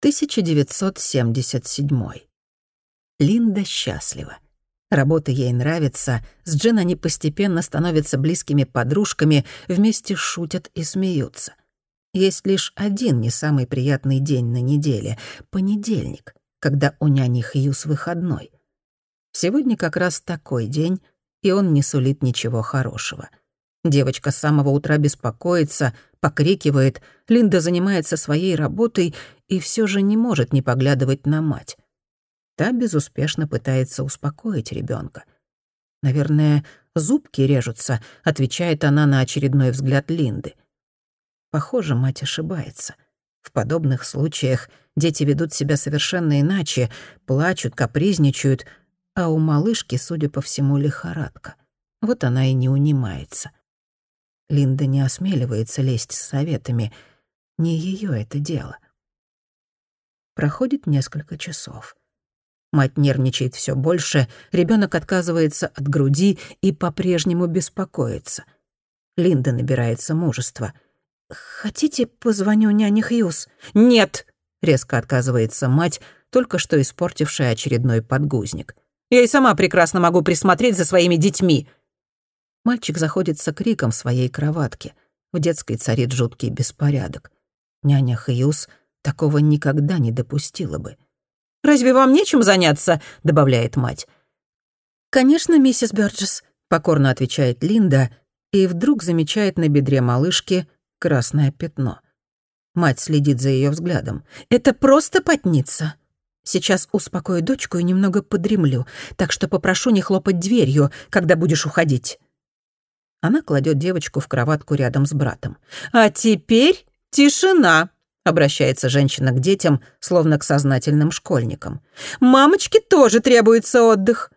1977. Линда счастлива. Работа ей нравится, с Джин они постепенно становятся близкими подружками, вместе шутят и смеются. Есть лишь один не самый приятный день на неделе — понедельник, когда у няни Хьюз выходной. Сегодня как раз такой день, и он не сулит ничего хорошего. Девочка с самого утра беспокоится, покрикивает, Линда занимается своей работой и все же не может не поглядывать на мать. Та безуспешно пытается успокоить ребенка. «Наверное, зубки режутся», — отвечает она на очередной взгляд Линды. Похоже, мать ошибается. В подобных случаях дети ведут себя совершенно иначе, плачут, капризничают, а у малышки, судя по всему, лихорадка. Вот она и не унимается. Линда не осмеливается лезть с советами. Не ее это дело. Проходит несколько часов. Мать нервничает все больше, ребенок отказывается от груди и по-прежнему беспокоится. Линда набирается мужества. «Хотите, позвоню няне Хьюз?» «Нет!» — резко отказывается мать, только что испортившая очередной подгузник. «Я и сама прекрасно могу присмотреть за своими детьми!» Мальчик заходится криком в своей кроватке. В детской царит жуткий беспорядок. Няня Хьюз такого никогда не допустила бы. «Разве вам нечем заняться?» — добавляет мать. «Конечно, миссис Бёрджес», — покорно отвечает Линда, и вдруг замечает на бедре малышки красное пятно. Мать следит за ее взглядом. «Это просто потница. Сейчас успокою дочку и немного подремлю, так что попрошу не хлопать дверью, когда будешь уходить». Она кладет девочку в кроватку рядом с братом. «А теперь тишина!» — обращается женщина к детям, словно к сознательным школьникам. «Мамочке тоже требуется отдых!»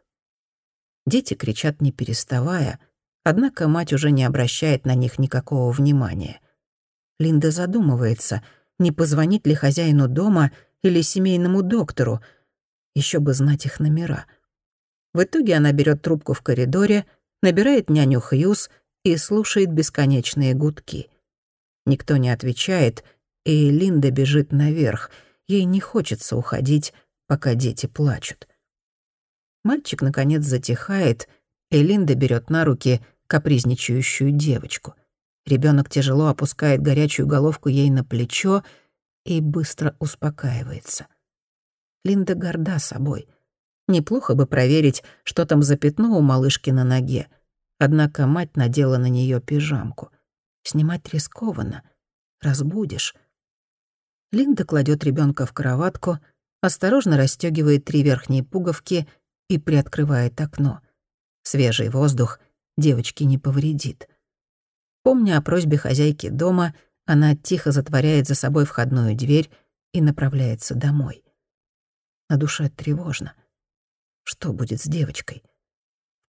Дети кричат не переставая, однако мать уже не обращает на них никакого внимания. Линда задумывается, не позвонить ли хозяину дома или семейному доктору, еще бы знать их номера. В итоге она берет трубку в коридоре — набирает няню Хьюз и слушает бесконечные гудки. Никто не отвечает, и Линда бежит наверх. Ей не хочется уходить, пока дети плачут. Мальчик, наконец, затихает, и Линда берет на руки капризничающую девочку. Ребенок тяжело опускает горячую головку ей на плечо и быстро успокаивается. Линда горда собой — Неплохо бы проверить, что там за пятно у малышки на ноге. Однако мать надела на нее пижамку. Снимать рискованно. Разбудишь. Линда кладет ребенка в кроватку, осторожно расстегивает три верхние пуговки и приоткрывает окно. Свежий воздух девочке не повредит. Помня о просьбе хозяйки дома, она тихо затворяет за собой входную дверь и направляется домой. На душе тревожно. Что будет с девочкой?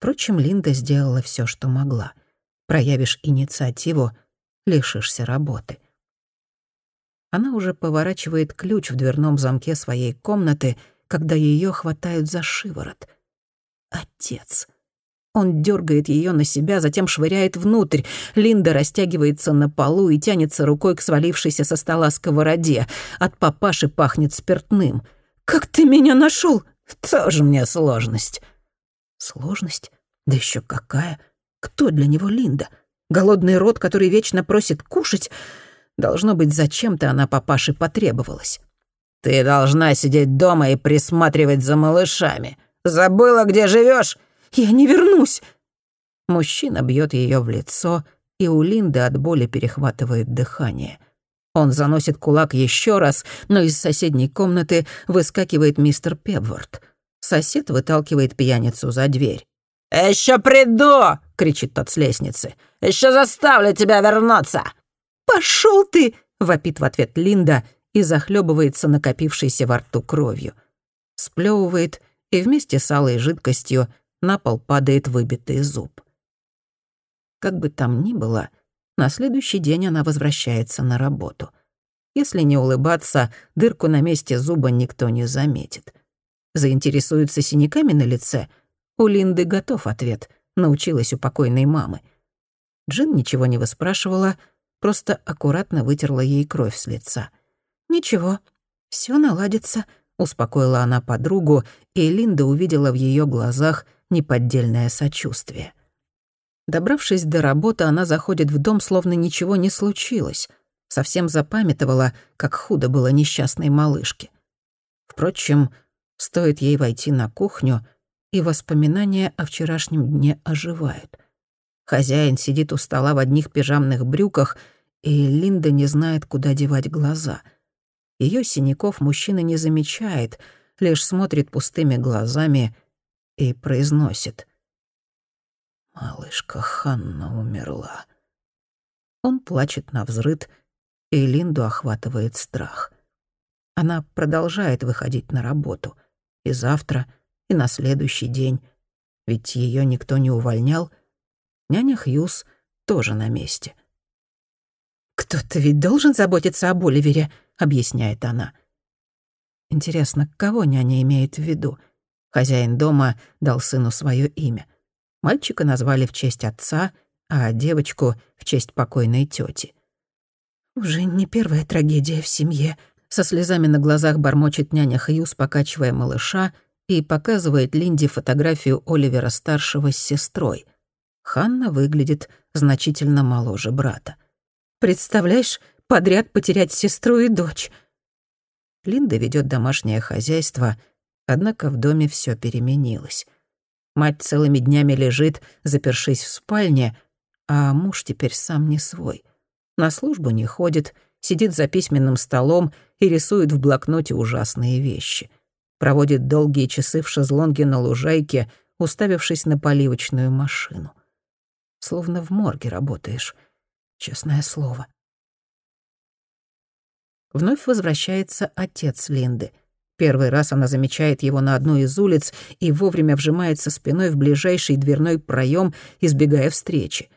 Впрочем, Линда сделала все, что могла. Проявишь инициативу — лишишься работы. Она уже поворачивает ключ в дверном замке своей комнаты, когда ее хватают за шиворот. Отец. Он дергает ее на себя, затем швыряет внутрь. Линда растягивается на полу и тянется рукой к свалившейся со стола сковороде. От папаши пахнет спиртным. «Как ты меня нашел? Тоже мне сложность». «Сложность? Да еще какая? Кто для него Линда? Голодный рот, который вечно просит кушать? Должно быть, зачем-то она папаше потребовалась». «Ты должна сидеть дома и присматривать за малышами. Забыла, где живешь? «Я не вернусь!» Мужчина бьет ее в лицо, и у Линды от боли перехватывает дыхание — он заносит кулак еще раз, но из соседней комнаты выскакивает мистер Пебворд. Сосед выталкивает пьяницу за дверь. «Еще приду!» — кричит тот с лестницы. «Еще заставлю тебя вернуться!» «Пошел ты!» — вопит в ответ Линда и захлебывается накопившейся во рту кровью. Сплевывает, и вместе с алой жидкостью на пол падает выбитый зуб. Как бы там ни было, — на следующий день она возвращается на работу. Если не улыбаться, дырку на месте зуба никто не заметит. Заинтересуется синяками на лице? У Линды готов ответ. Научилась у покойной мамы. Джин ничего не выспрашивала, просто аккуратно вытерла ей кровь с лица. «Ничего, Все наладится», — успокоила она подругу, и Линда увидела в ее глазах неподдельное сочувствие. Добравшись до работы, она заходит в дом, словно ничего не случилось. Совсем запамятовала, как худо было несчастной малышке. Впрочем, стоит ей войти на кухню, и воспоминания о вчерашнем дне оживают. Хозяин сидит у стола в одних пижамных брюках, и Линда не знает, куда девать глаза. Ее синяков мужчина не замечает, лишь смотрит пустыми глазами и произносит. «Малышка Ханна умерла». Он плачет на взрыд, и Линду охватывает страх. Она продолжает выходить на работу. И завтра, и на следующий день. Ведь ее никто не увольнял. Няня Хьюз тоже на месте. «Кто-то ведь должен заботиться об Оливере», — объясняет она. Интересно, кого няня имеет в виду? Хозяин дома дал сыну свое имя. Мальчика назвали в честь отца, а девочку — в честь покойной тети. «Уже не первая трагедия в семье», — со слезами на глазах бормочет няня Хьюз, покачивая малыша, и показывает Линде фотографию Оливера-старшего с сестрой. Ханна выглядит значительно моложе брата. «Представляешь, подряд потерять сестру и дочь». Линда ведет домашнее хозяйство, однако в доме все переменилось. Мать целыми днями лежит, запершись в спальне, а муж теперь сам не свой. На службу не ходит, сидит за письменным столом и рисует в блокноте ужасные вещи. Проводит долгие часы в шезлонге на лужайке, уставившись на поливочную машину. Словно в морге работаешь, честное слово. Вновь возвращается отец Линды — Первый раз она замечает его на одной из улиц и вовремя вжимается спиной в ближайший дверной проем, избегая встречи.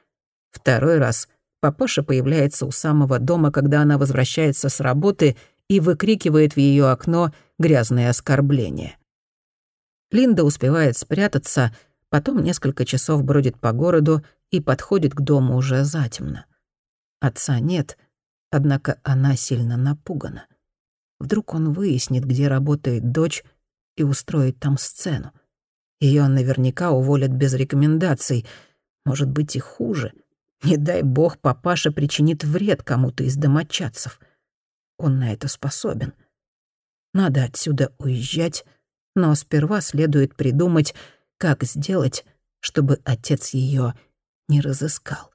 Второй раз папаша появляется у самого дома, когда она возвращается с работы и выкрикивает в ее окно грязные оскорбления. Линда успевает спрятаться, потом несколько часов бродит по городу и подходит к дому уже затемно. Отца нет, однако она сильно напугана. Вдруг он выяснит, где работает дочь, и устроит там сцену. Ее наверняка уволят без рекомендаций. Может быть и хуже. Не дай бог папаша причинит вред кому-то из домочадцев. Он на это способен. Надо отсюда уезжать, но сперва следует придумать, как сделать, чтобы отец ее не разыскал.